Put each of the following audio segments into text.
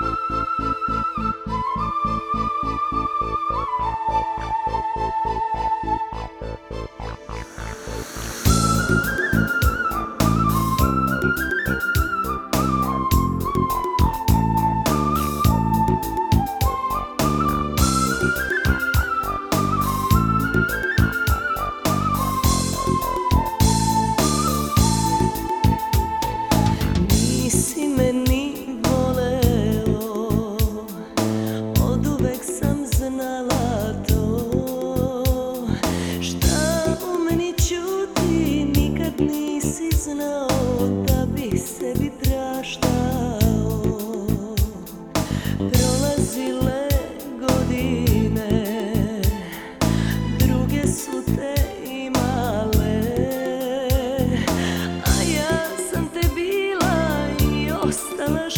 Thank you. znao da bih sebi Prolazile godine Druge su te imale. A ja sam te bila i ostala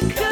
the coast.